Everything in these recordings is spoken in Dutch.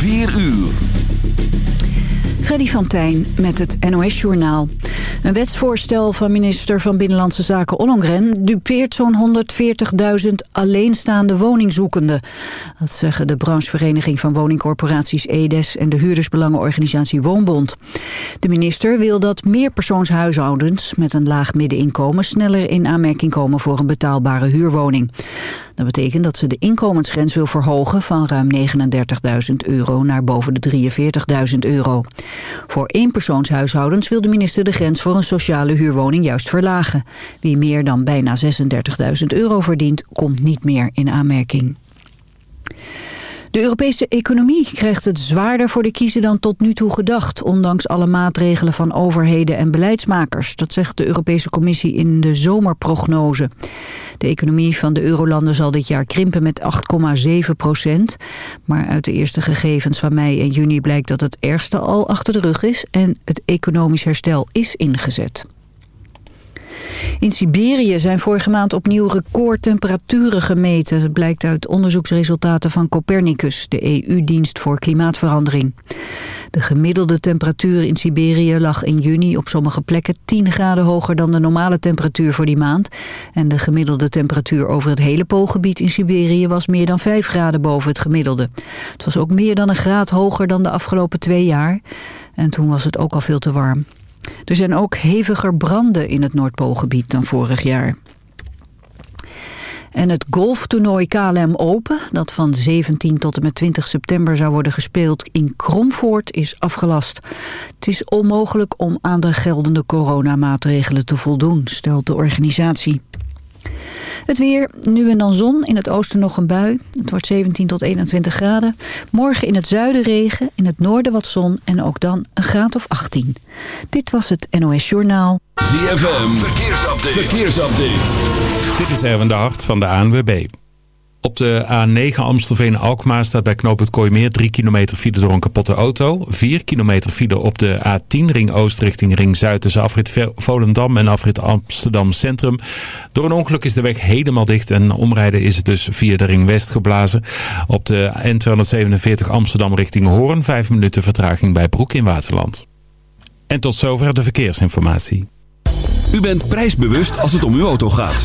4 uur. Freddy van Tijn met het NOS-journaal. Een wetsvoorstel van minister van Binnenlandse Zaken Ollongren... dupeert zo'n 140.000 alleenstaande woningzoekenden. Dat zeggen de branchevereniging van woningcorporaties EDES... en de huurdersbelangenorganisatie Woonbond. De minister wil dat meer persoonshuishoudens met een laag middeninkomen... sneller in aanmerking komen voor een betaalbare huurwoning. Dat betekent dat ze de inkomensgrens wil verhogen van ruim 39.000 euro naar boven de 43.000 euro. Voor eenpersoonshuishoudens wil de minister de grens voor een sociale huurwoning juist verlagen. Wie meer dan bijna 36.000 euro verdient, komt niet meer in aanmerking. De Europese economie krijgt het zwaarder voor de kiezer dan tot nu toe gedacht, ondanks alle maatregelen van overheden en beleidsmakers. Dat zegt de Europese Commissie in de zomerprognose. De economie van de eurolanden zal dit jaar krimpen met 8,7 procent. Maar uit de eerste gegevens van mei en juni blijkt dat het ergste al achter de rug is en het economisch herstel is ingezet. In Siberië zijn vorige maand opnieuw recordtemperaturen gemeten. Dat blijkt uit onderzoeksresultaten van Copernicus, de EU-dienst voor klimaatverandering. De gemiddelde temperatuur in Siberië lag in juni op sommige plekken 10 graden hoger dan de normale temperatuur voor die maand. En de gemiddelde temperatuur over het hele poolgebied in Siberië was meer dan 5 graden boven het gemiddelde. Het was ook meer dan een graad hoger dan de afgelopen twee jaar. En toen was het ook al veel te warm. Er zijn ook heviger branden in het Noordpoolgebied dan vorig jaar. En het golftoernooi KLM Open, dat van 17 tot en met 20 september zou worden gespeeld in Kromvoort, is afgelast. Het is onmogelijk om aan de geldende coronamaatregelen te voldoen, stelt de organisatie. Het weer, nu en dan zon, in het oosten nog een bui. Het wordt 17 tot 21 graden. Morgen in het zuiden regen, in het noorden wat zon en ook dan een graad of 18. Dit was het NOS Journaal. ZFM, verkeersupdate. verkeersupdate. Dit is Erwin de Hart van de ANWB. Op de A9 Amstelveen-Alkmaar staat bij knoop het Kooimeer 3 kilometer file door een kapotte auto. 4 kilometer file op de A10 Ring Oost richting Ring Zuid tussen afrit Volendam en afrit Amsterdam Centrum. Door een ongeluk is de weg helemaal dicht en omrijden is het dus via de Ring West geblazen. Op de N247 Amsterdam richting Hoorn 5 minuten vertraging bij Broek in Waterland. En tot zover de verkeersinformatie. U bent prijsbewust als het om uw auto gaat.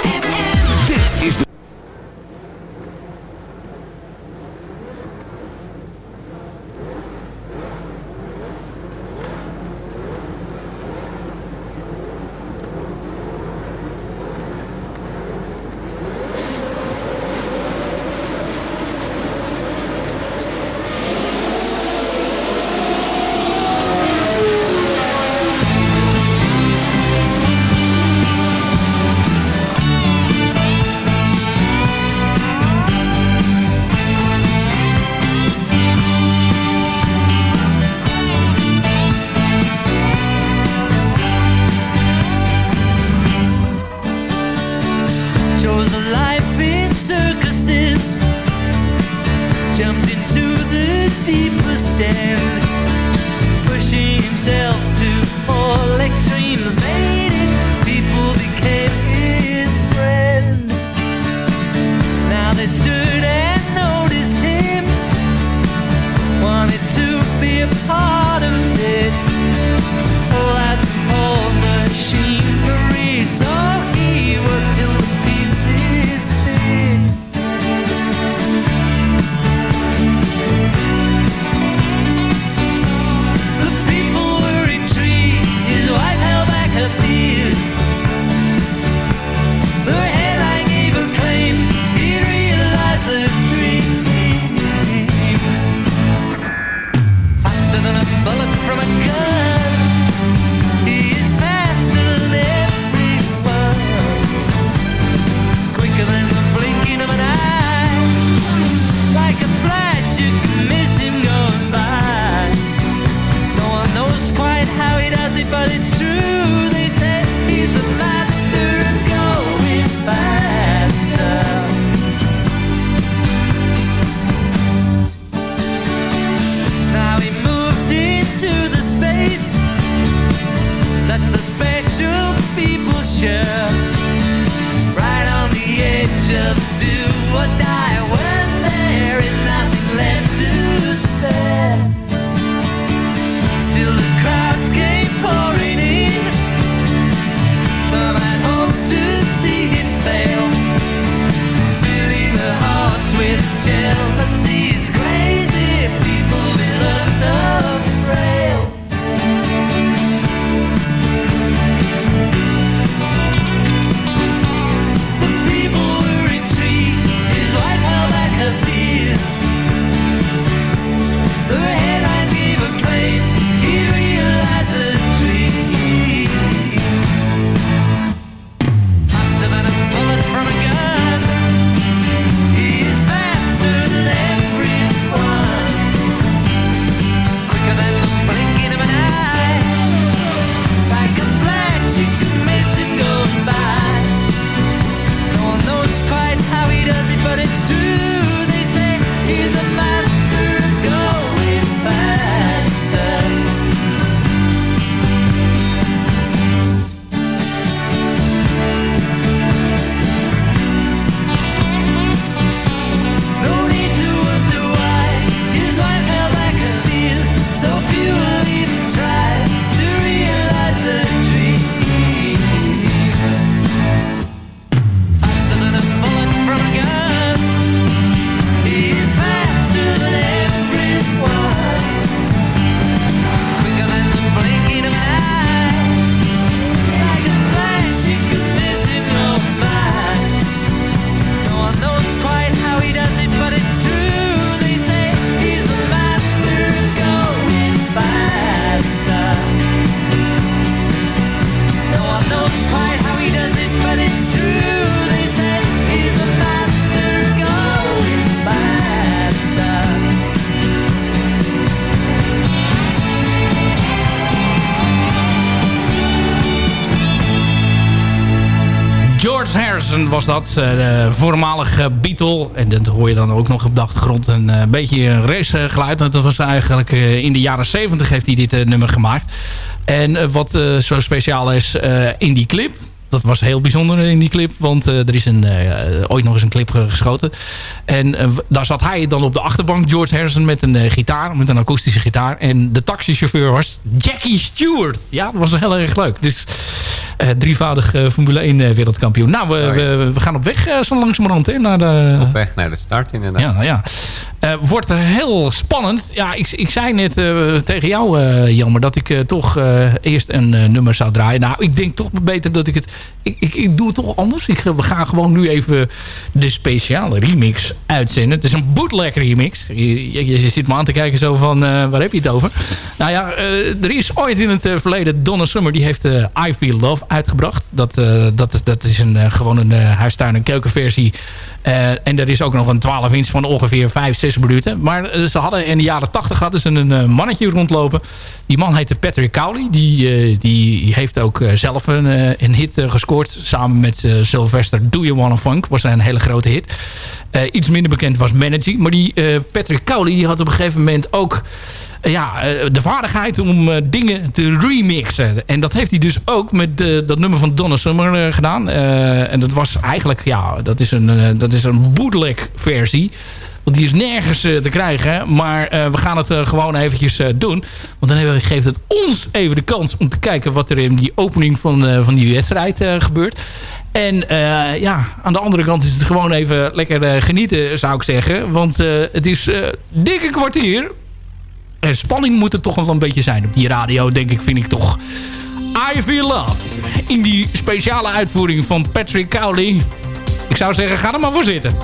Dat, eh, de voormalige Beatle. En dat hoor je dan ook nog op de achtergrond. Een eh, beetje een racegeluid. Dat was eigenlijk eh, in de jaren 70 heeft hij dit eh, nummer gemaakt. En eh, wat eh, zo speciaal is eh, in die clip... Dat was heel bijzonder in die clip. Want eh, er is een, eh, ooit nog eens een clip ge- geschoten. En eh, daar zat hij dan op de achterbank, George Harrison, met een eh, gitaar. Met een akoestische gitaar. En de taxichauffeur was Jackie Stewart. Ja, dat was heel erg leuk. Dus eh, drievoudig eh, Formule 1 eh, wereldkampioen. Nou, we, we, we gaan op weg eh, zo langzamerhand hè, naar de... Op weg naar de start inderdaad. Ja, nou ja. Eh, wordt heel spannend. Ja, ik, ik zei net eh, tegen jou, eh Jelmer, dat ik eh, toch eh, eerst een eh, nummer zou draaien. Nou, ik denk toch beter dat ik het... Ik, ik, ik doe het toch anders. Ik, we gaan gewoon nu even de speciale remix uitzenden. Het is een bootleg remix. Je, je, je zit me aan te kijken zo van, eh, waar heb je het over? Nou ja, eh, er is ooit in het eh, verleden... Donna Summer, die heeft eh, I Feel Love uitgebracht. Dat, eh, dat, dat is een, eh, gewoon een eh, huistuin- en keukenversie. En er is ook nog een 12 inch van ongeveer 5, 6 minuten. Maar ze hadden in de jaren 80 hadden ze een mannetje rondlopen. Die man heette Patrick Cowley. Die, die heeft ook zelf een, een hit gescoord. Samen met Sylvester Do You Wanna Funk. Was een hele grote hit. Iets minder bekend was Managing. Maar die Patrick Cowley die had op een gegeven moment ook ja, eh, de vaardigheid om eh, dingen te remixen. En dat heeft hij dus ook met eh, dat nummer van Donna Summer gedaan. En dat was eigenlijk, ja, dat is een, dat is een bootleg versie. Want die is nergens te krijgen. Maar we gaan het gewoon eventjes doen. Want dan hebben, geeft het ons even de kans om te kijken wat er in die opening van, van die wedstrijd gebeurt. En ja, aan de andere kant is het gewoon even lekker genieten, zou ik zeggen. Want het is dik een kwartier. En spanning moet er toch wel een beetje zijn op die radio, denk ik, vind ik toch. I Feel Love. In die speciale uitvoering van Patrick Cowley. Ik zou zeggen, ga er maar voor zitten.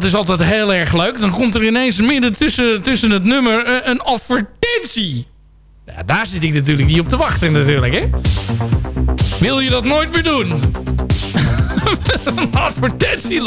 Dat is, altijd heel erg leuk. Dan komt er ineens midden tussen, tussen het nummer eh, een advertentie. Ja, daar zit ik natuurlijk niet op te wachten natuurlijk, hè. Wil je dat nooit meer doen? een advertentie.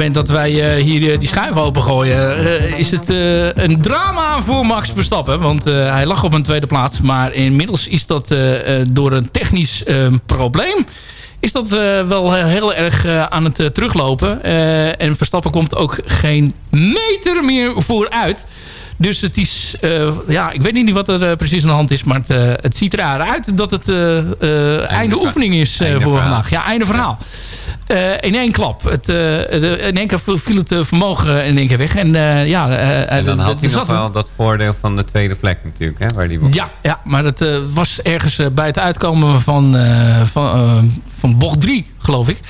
Moment dat wij eh, hier eh, die schuif opengooien... eh, is het een drama voor Max Verstappen. Want hij lag op een tweede plaats. Maar inmiddels is dat door een technisch eh, probleem... is dat wel heel erg aan het teruglopen. En Verstappen komt ook geen meter meer vooruit. Dus het is... ja, ik weet niet wat er precies aan de hand is. Maar het, het ziet eruit dat het eh, einde, oefening is Einde voor verhaal. vandaag. Ja, einde verhaal. Eh, in één klap. Het, eh, de- in één keer viel het eh, vermogen in één keer weg. En ja, En dan had hij nog wel dat voordeel van de tweede plek natuurlijk, hè, waar die ja, ja, maar eh, was ergens bij het uitkomen van, van, van bocht 3, geloof ik.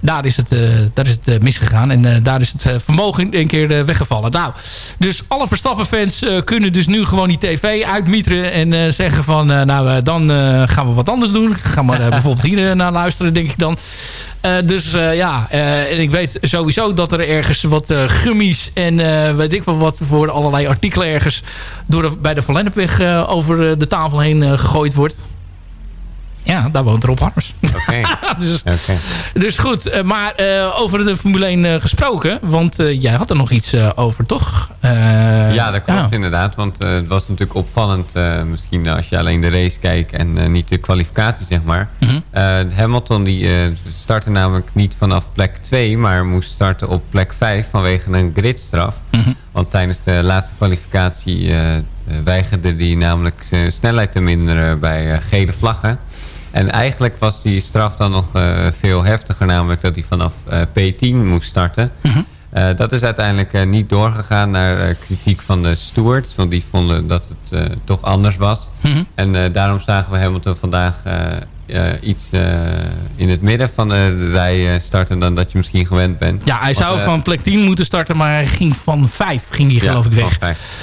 Daar is het, daar is het misgegaan. En daar is het vermogen in één keer weggevallen. Nou, dus alle Verstappen-fans kunnen dus nu gewoon die tv uitmieteren. En zeggen van, nou, dan gaan we wat anders doen. Ga maar bijvoorbeeld hier naar luisteren, denk ik dan. Eh, dus eh, ja, eh, en ik weet sowieso dat er ergens wat gummies en weet ik wel wat voor allerlei artikelen ergens door bij de Van Lennepweg over de tafel heen gegooid wordt. Ja, daar woont Rob Harms. Oké, dus, oké. dus goed, eh, maar eh, over de Formule 1 eh, gesproken. Want jij had er nog iets over, toch? Ja, dat klopt ja. inderdaad. Want het was natuurlijk opvallend, misschien als je alleen de race kijkt en niet de kwalificatie, zeg maar. Eh, Hamilton die startte namelijk niet vanaf plek 2, maar moest starten op plek 5 vanwege een gridstraf. Mhm. Want tijdens de laatste kwalificatie weigerde hij namelijk zijn snelheid te minderen bij gele vlaggen. En eigenlijk was die straf dan nog eh, veel heftiger, namelijk dat hij vanaf eh, P10 moest starten. Mhm. Eh, dat is uiteindelijk niet doorgegaan naar kritiek van de stewards, want die vonden dat het toch anders was. Mhm. En daarom zagen we Hamilton vandaag iets eh, in het midden van de rij eh, starten dan dat je misschien gewend bent. Ja, hij zou eh, van plek 10 moeten starten, maar hij ging van 5 ging hij geloof ik weg.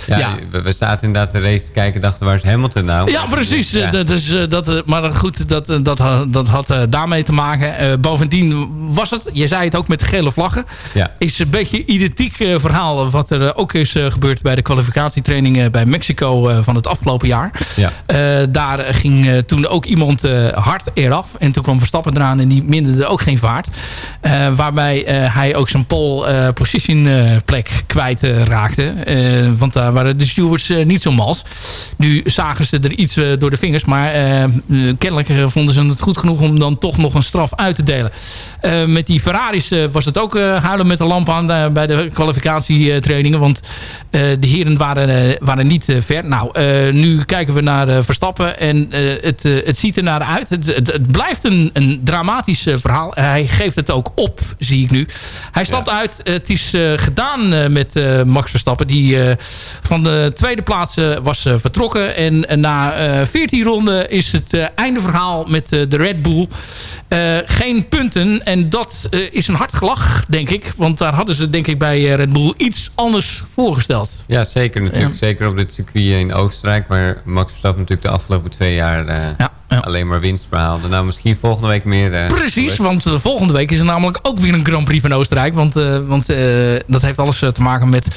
Ja, Ja. We, we zaten inderdaad de race te kijken dachten waar is Hamilton nou? Ja, precies. Ja. Eh, Dat is, eh, dat, eh, maar goed, dat, eh, dat, dat had eh, daarmee te maken. Eh, bovendien was het, je zei het ook met gele vlaggen. Ja. Is een beetje identiek eh, verhaal wat er eh, ook is eh, gebeurd bij de kwalificatietraining eh, bij Mexico eh, van het afgelopen jaar. Ja. Eh, daar ging eh, toen ook iemand eh, hard eraf. En toen kwam Verstappen eraan en die minderde ook geen vaart. Eh, waarbij eh, hij ook zijn pole eh, position plek kwijt raakte. Want daar waren de stewards niet zo mals. Nu zagen ze er iets door de vingers. Maar kennelijk vonden ze het goed genoeg om dan toch nog een straf uit te delen. Met die Ferraris was het ook huilen met de lamp aan bij de kwalificatietrainingen. Want de heren waren, waren niet ver. Nou, nu kijken we naar Verstappen. En het, het ziet er naar uit. Het, het blijft een, een dramatisch eh, verhaal. Hij geeft het ook op, zie ik nu. Hij stapt uit. Het is eh, gedaan eh, met eh, Max Verstappen. Die eh, van de tweede plaats eh, was eh, vertrokken. En eh, na eh 14 ronden is het eh, einde verhaal met eh, de Red Bull. Eh, geen punten. En dat eh, is een hard gelach, denk ik. Want daar hadden ze denk ik bij eh, Red Bull iets anders voorgesteld. Ja, zeker natuurlijk. Ja. Zeker op dit circuit in Oostenrijk, waar Max Verstappen natuurlijk de afgelopen twee jaar eh, Ja, ja. alleen maar winst behaalde. Nou, misschien volgende week meer. eh, Precies, want eh, volgende week is er namelijk ook weer een Grand Prix van Oostenrijk. Want, eh, want dat heeft alles te maken met,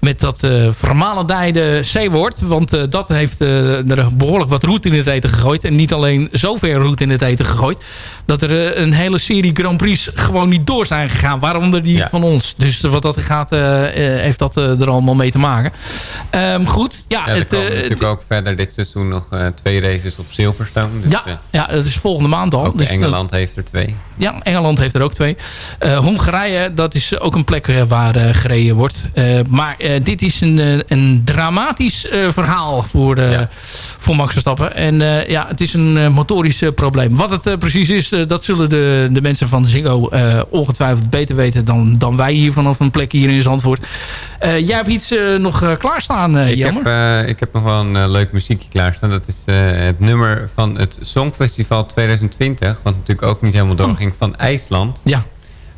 met dat eh vermalendijde C-woord. Want eh, dat heeft eh, er behoorlijk wat roet in het eten gegooid. En niet alleen zoveel roet in het eten gegooid. Dat er een hele serie Grand Prix gewoon niet door zijn gegaan. Waaronder die Ja. van ons. Dus wat dat gaat, heeft dat er allemaal mee te maken. Ehm, goed, ja. Ja, het, komen natuurlijk ook verder dit seizoen nog twee races op Silverstone. Dus ja, ja, dat is volgende maand al. ook Dus dat- Engeland heeft er twee. ja, Engeland heeft er ook twee. Hongarije, dat is ook een plek waar gereden wordt. Maar eh, dit is een, eh, een dramatisch eh, verhaal voor, Ja. voor Max Verstappen. En ja, het is een motorisch probleem. Wat het precies is, dat zullen de, de mensen van Ziggo ongetwijfeld beter weten dan, dan wij hier vanaf een plek hier in Zandvoort. Jij hebt iets nog klaarstaan, Ik Jammer? heb, ik heb nog wel een leuk muziekje klaarstaan. Dat is het nummer van het Songfestival 2020. Wat natuurlijk ook niet helemaal doorging van IJsland. Ja.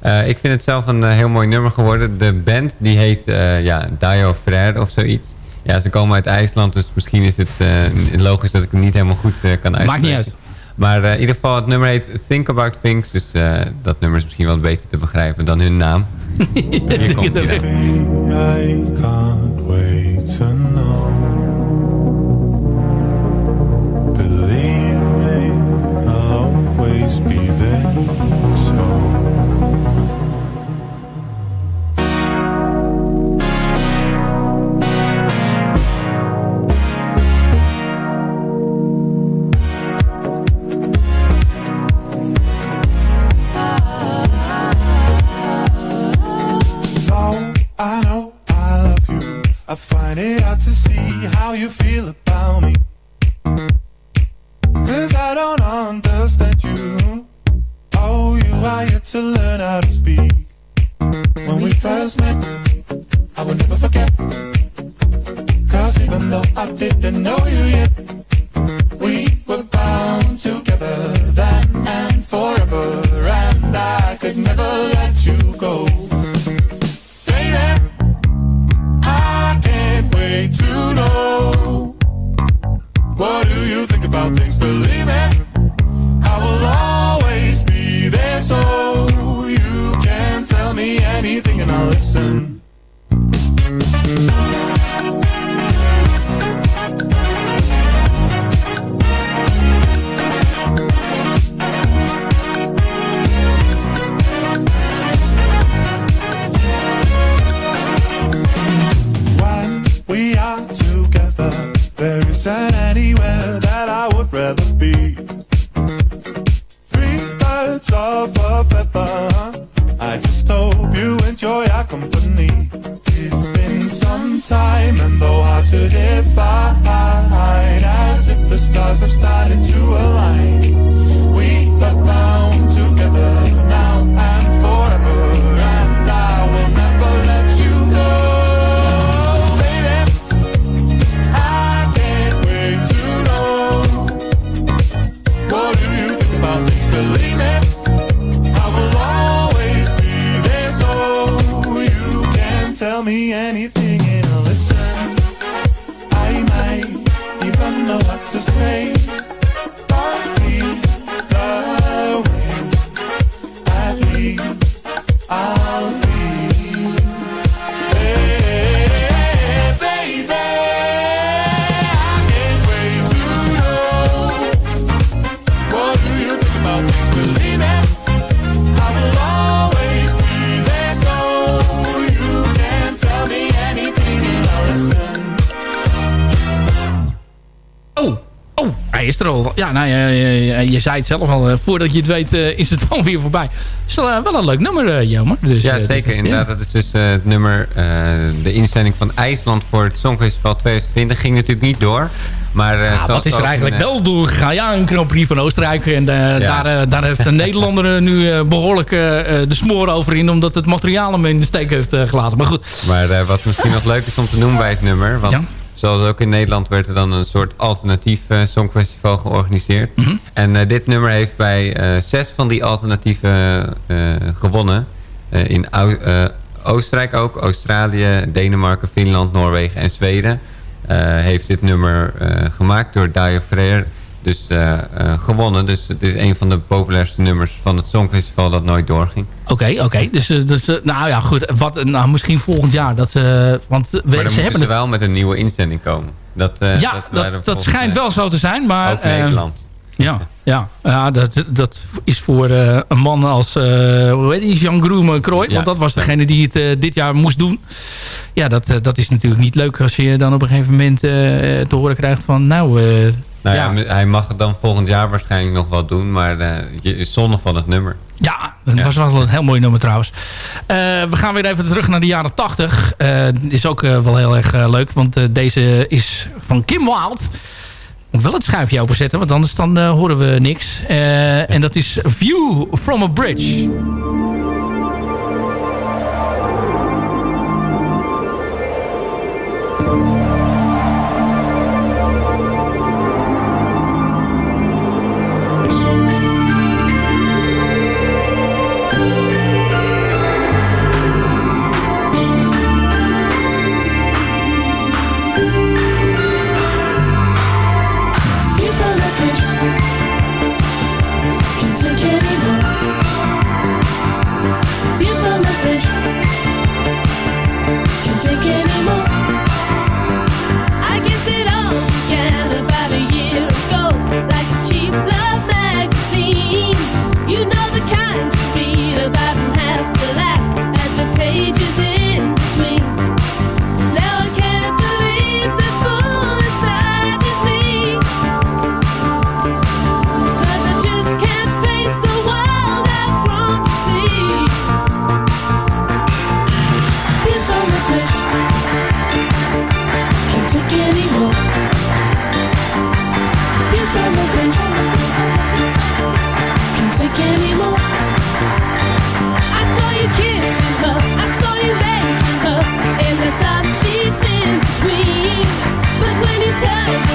Eh, ik vind het zelf een eh, heel mooi nummer geworden. De band die heet eh ja, Dio Frère of zoiets. Ja, ze komen uit IJsland, dus misschien is het eh, logisch dat ik het niet helemaal goed eh, kan uitspreken. Maakt niet uit. Maar in ieder geval, het nummer heet Think About Things. Dus eh, dat nummer is misschien wat beter te begrijpen dan hun naam. Hier komt hij find it hard to see how you feel about me. Cause I don't understand you. Oh, you are yet to learn how to speak. When we first met, I will never forget. Cause even though I didn't know you yet, is al. Ja, nou, ja, je zei het zelf al. eh, voordat je het weet eh, is het dan weer voorbij. is wel, eh, wel een leuk nummer, Jelmer. Dus, Ja, eh, zeker. dat- Inderdaad, dat is dus het nummer, de instelling van IJsland voor het Songfestival 2020 ging natuurlijk niet door. Maar Ja, zoals wat is er eigenlijk wel doorgegaan? Ja, een Grand Prix van Oostenrijk. En daar, daar heeft een Nederlander nu eh, behoorlijk eh, eh, de smoor over in. Omdat het materiaal hem in de steek heeft gelaten. Maar goed. Maar wat misschien nog leuk is om te noemen bij het nummer. Want Ja. Zoals ook in Nederland werd er dan een soort alternatief eh, songfestival georganiseerd. Mhm. En eh, dit nummer heeft bij eh, zes van die alternatieven gewonnen. In Oostenrijk ook, Australië, Denemarken, Finland, Noorwegen en Zweden. heeft dit nummer gemaakt door Dario Freire. Dus eh, eh, gewonnen. Dus het is een van de populairste nummers van het Songfestival dat nooit doorging. Oké, oké. Dus, eh, dus nou ja, goed. Wat, nou, misschien volgend jaar. Dat, ze want we, Maar dan ze hebben ze wel met een nieuwe inzending komen. Dat, ja, dat, dat, dat, schijnt wel zo te zijn. Maar, Ook Nederland. Ja, ja, ja dat, dat is voor een man als eh, hoe heet die, Jean Groome Krooi. Ja, want dat was degene die het dit jaar moest doen. Ja, dat, dat is natuurlijk niet leuk als je dan op een gegeven moment te horen krijgt van... Nou, Nou ja, ja, hij mag het dan volgend jaar waarschijnlijk nog wel doen. Maar eh, je is zonde van het nummer. ja, dat was wel een heel mooi nummer trouwens. Eh, we gaan weer even terug naar de jaren 80. Eh is ook wel heel erg leuk, want deze is van Kim Wilde. Moet wel het schuifje openzetten, want anders dan horen we niks. En dat is View from a Bridge. touch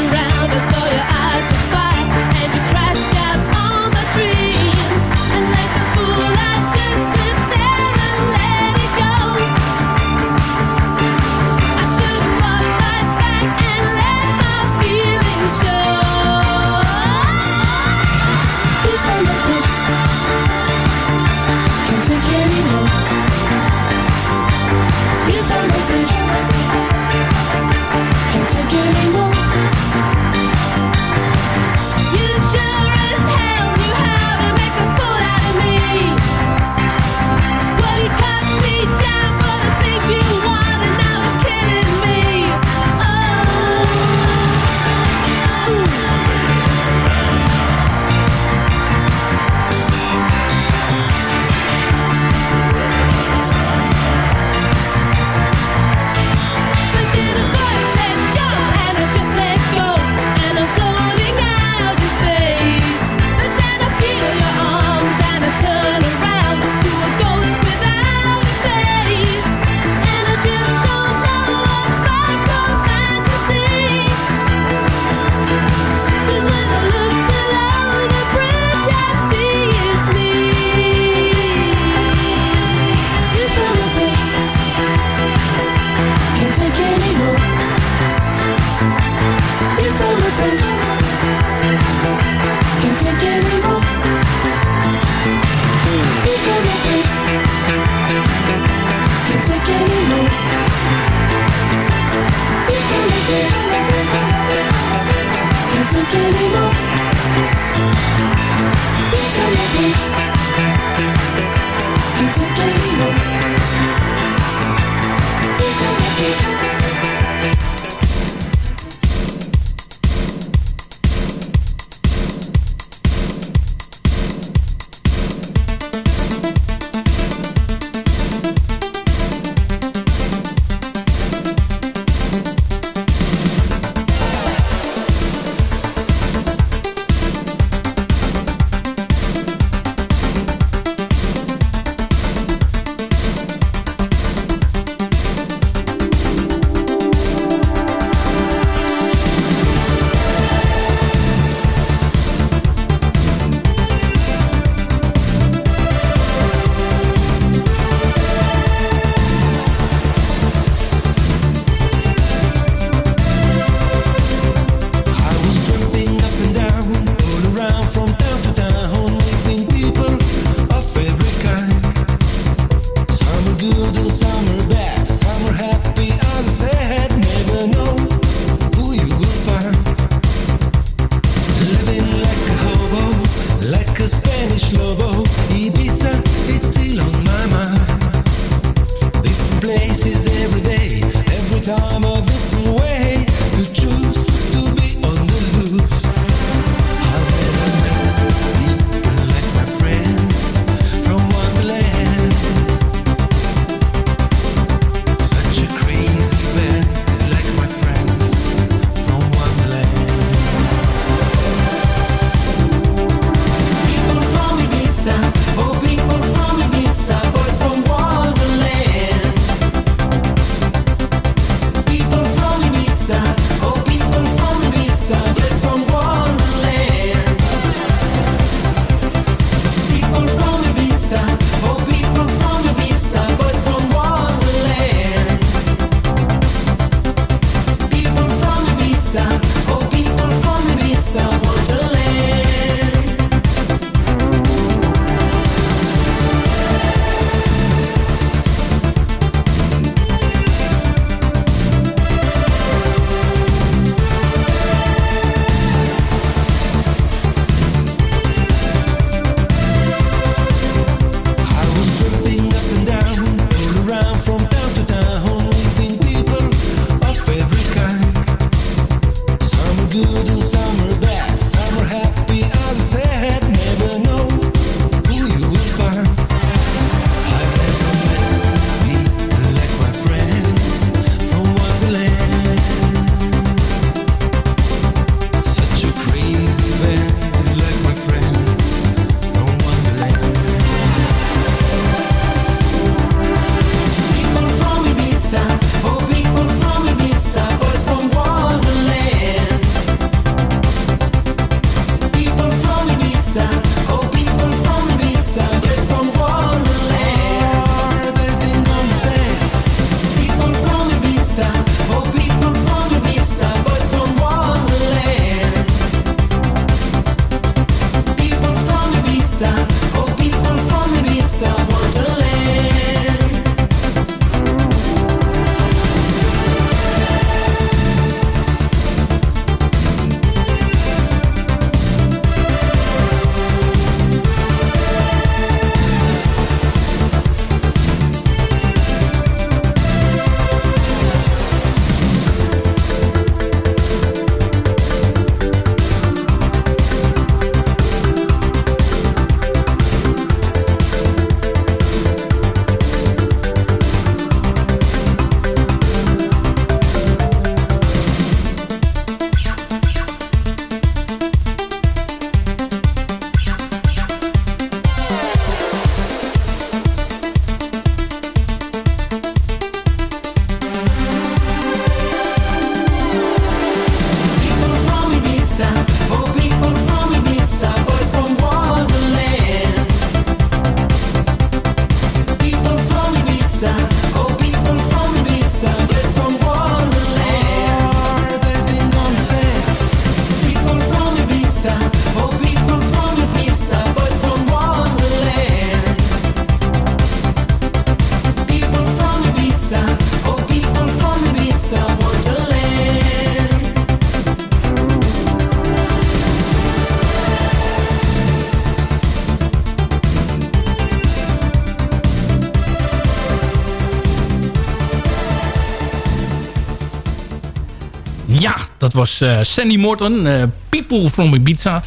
dat was eh, Sandy Morton, eh, People from Ibiza.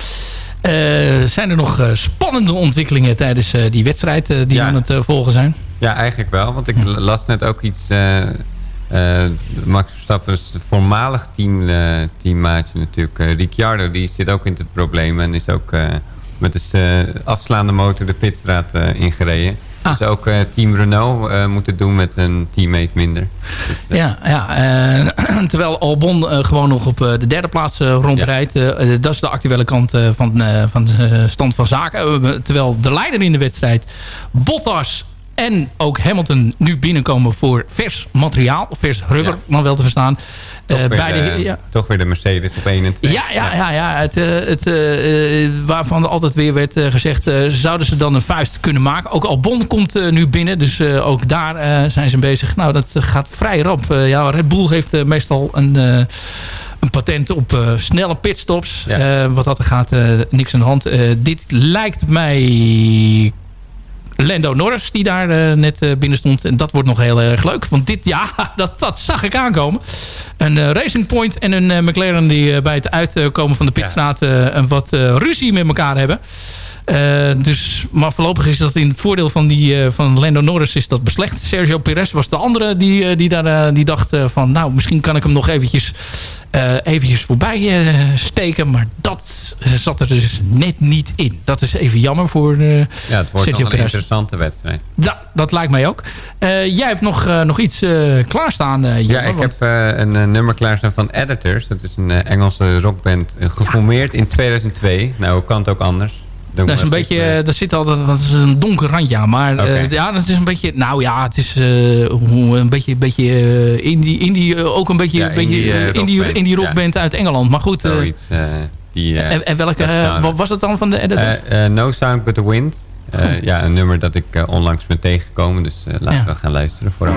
Eh, zijn er nog spannende ontwikkelingen tijdens die wedstrijd die Ja. aan het volgen zijn? Ja, eigenlijk wel. Want ik las net ook iets... Max Verstappen is een voormalig team, teammaatje natuurlijk. Ricciardo, die zit ook in het probleem. En is ook met de afslaande motor de pitstraat ingereden. Ah. Dus ook eh, team Renault eh, moet het doen met een teammate minder. Dus, eh, Ja, ja terwijl Albon gewoon nog op de derde plaats rondrijdt. Dat is de actuele kant van, van de stand van zaken. Terwijl de leider in de wedstrijd, Bottas en ook Hamilton nu binnenkomen voor vers materiaal. Vers rubber, Ja. dan wel te verstaan. toch, Eh, weer, beide, eh, ja, toch weer de Mercedes op 1 en 2. ja, ja, ja, ja. Het, eh, het, waarvan altijd weer werd gezegd... zouden ze dan een vuist kunnen maken. Ook Albon komt nu binnen. Dus ook daar zijn ze bezig. Nou, dat gaat vrij rap. Ja, Red Bull heeft meestal een... een patent op snelle pitstops. Ja. Wat dat er gaat, niks aan de hand. Dit lijkt mij Lando Norris die daar eh, net eh, binnen stond. En dat wordt nog heel erg leuk. Want dit, ja, dat, dat zag ik aankomen. Een eh, Racing Point en een McLaren die bij het uitkomen van de pitstraat een wat ruzie met elkaar hebben. Eh, dus, maar voorlopig is dat in het voordeel van, die, eh, van Lando Norris is dat beslecht. Sergio Perez was de andere die, eh, die, daar, die dacht van... nou, misschien kan ik hem nog eventjes, eventjes voorbij steken. Maar dat zat er dus net niet in. Dat is even jammer voor eh, Ja, het wordt Sergio nog een Perez. interessante wedstrijd. Ja, dat lijkt mij ook. Jij hebt nog, nog iets klaarstaan, Ja, ik want- heb een nummer klaarstaan van Editors. Dat is een Engelse rockband. geformeerd in 2002. Nou, hoe kan het ook anders? Dat is een beetje, eh, daar zit altijd dat is een donker randje aan. Maar eh, ja, dat is een beetje, nou ja, het is eh, een beetje, beetje eh, indie, indie ook een beetje, Ja, beetje indie, indie, rockband, ja. uit Engeland. Maar goed, Zoiets. die, en, en welke, dat wat was het dan van de editor? No Sound But The Wind. Eh, Ja, een nummer dat ik onlangs ben tegengekomen. Dus laten Ja. we gaan luisteren vooral.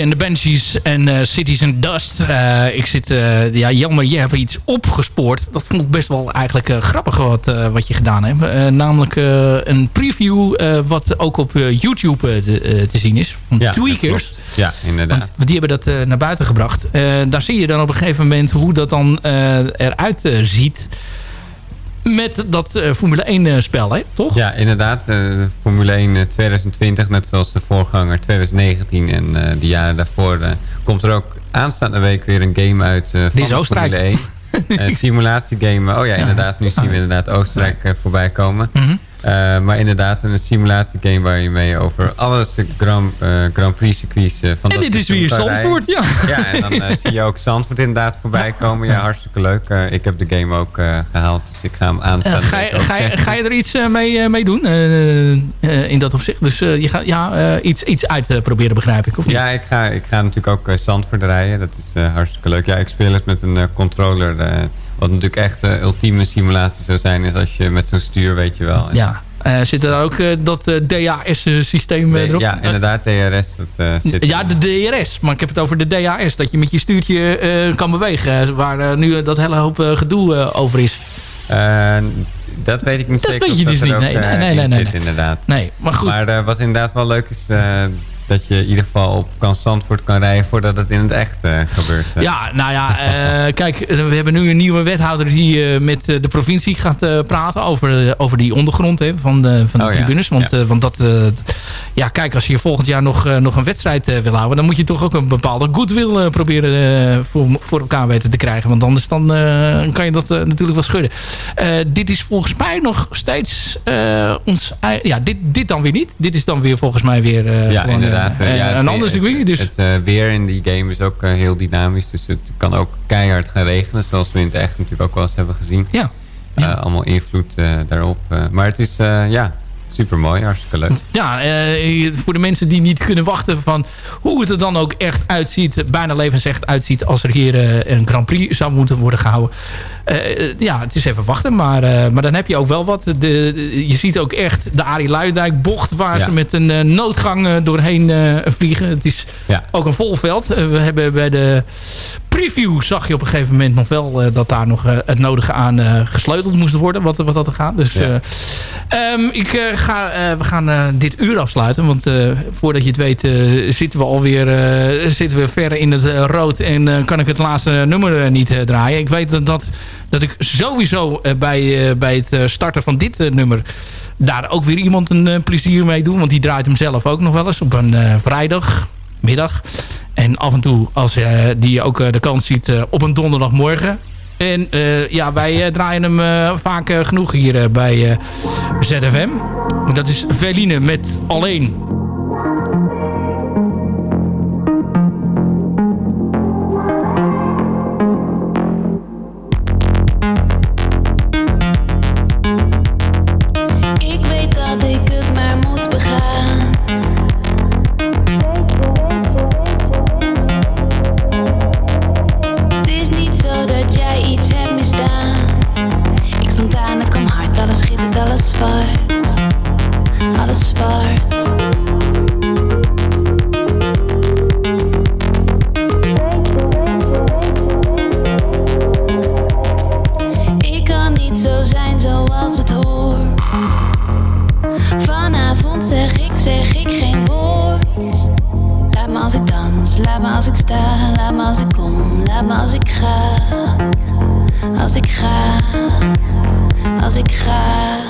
En de Banshees en eh, Cities and Dust. Eh, ik zit, eh, ja, jammer, je hebt iets opgespoord. Dat vond ik best wel eigenlijk grappig wat, wat je gedaan hebt. Namelijk een preview wat ook op YouTube te, te zien is. Van Ja, Tweakers. Ja, inderdaad. Want die hebben dat naar buiten gebracht. Daar zie je dan op een gegeven moment hoe dat dan eruit ziet. Met dat eh, Formule 1 eh, spel, hè? toch? Ja, inderdaad. eh, Formule 1 eh, 2020, net zoals de voorganger 2019 en de jaren daarvoor... komt er ook aanstaande week weer een game uit van is Oostenrijk. Formule 1. Een simulatiegame. Oh ja, inderdaad. Nu zien we inderdaad Oostenrijk voorbij komen. Eh, maar inderdaad een simulatiegame waar je mee over alle stuk Grand, eh, Grand Prix circuits eh, van En dit is weer Zandvoort, ja. Ja, en dan eh, zie je ook Zandvoort inderdaad voorbij komen. Ja, hartstikke leuk. Eh, ik heb de game ook eh, gehaald, dus ik ga hem Eh, aanstaan. ga, je, ga, je, ga je er iets eh, mee, eh, mee doen eh, eh, in dat opzicht? Dus eh, je gaat ja, eh, iets, iets uitproberen, begrijp ik, of niet? Ja, ik ga, ik ga natuurlijk ook Zandvoort rijden. Dat is eh, hartstikke leuk. Ja, ik speel het met een eh, controller. Eh, wat natuurlijk echt de ultieme simulatie zou zijn... is als je met zo'n stuur, weet je wel. Ja. Eh, zit er ook eh, dat DAS-systeem Nee, erop? ja, inderdaad, DRS. Dat, eh, zit Ja, de DRS. Maar ik heb het over de DAS. Dat je met je stuurtje eh, kan bewegen. eh, Waar eh, nu dat hele hoop eh, gedoe eh, over is. Eh, dat weet ik niet Dat zeker. weet of je dat dus niet. ook, Nee, eh, nee, nee, in nee, nee, zit, inderdaad. Nee, maar goed. Maar eh, wat inderdaad wel leuk is... dat je in ieder geval op kan Zandvoort kan rijden... voordat het in het echt eh, gebeurt. Ja, nou ja, eh, kijk, we hebben nu een nieuwe wethouder die eh, met de provincie gaat praten over, over die ondergrond hè, van de, van de Oh ja, tribunes. Want, eh, want dat, ja, kijk, als je volgend jaar nog, nog een wedstrijd wil houden, dan moet je toch ook een bepaalde goodwill proberen voor, voor elkaar weten te krijgen. Want anders dan, kan je dat natuurlijk wel schudden. Dit is volgens mij nog steeds ons, ja, dit, dit dan weer niet. Dit is dan weer volgens mij weer ja, gewoon, inderdaad. eh, eh, ja, het een weer- ander circuit. Dus Het eh, weer in die game is ook heel dynamisch. Dus het kan ook keihard gaan regenen. Zoals we in het echt natuurlijk ook wel eens hebben gezien. ja. Eh, allemaal invloed daarop. maar het is ja, super mooi. Hartstikke leuk. Ja, eh, voor de mensen die niet kunnen wachten van hoe het er dan ook echt uitziet, bijna levensecht uitziet als er hier eh, een Grand Prix zou moeten worden gehouden. Eh, ja, het is even wachten, maar, maar dan heb je ook wel wat. De, de- je ziet ook echt de Arie Luijendijk bocht waar Ja. ze met een noodgang doorheen vliegen. Het is Ja. ook een vol veld. We hebben bij de preview zag je op een gegeven moment nog wel eh, dat daar nog eh, het nodige aan eh, gesleuteld moest worden, wat, wat dat er gaat. Dus Ja. eh, Ehm, ik, ga, we gaan dit uur afsluiten. Want voordat je het weet zitten we alweer zitten we ver in het rood. En kan ik het laatste nummer niet draaien. Ik weet dat, dat, dat ik sowieso bij, bij het starten van dit nummer... daar ook weer iemand een plezier mee doe. Want die draait hem zelf ook nog wel eens op een vrijdagmiddag. En af en toe als eh, die ook eh, de kans ziet eh, op een donderdagmorgen. En ja, wij draaien hem vaak genoeg hier bij ZFM. Dat is Veline met Alleen. Ga, als ik ga.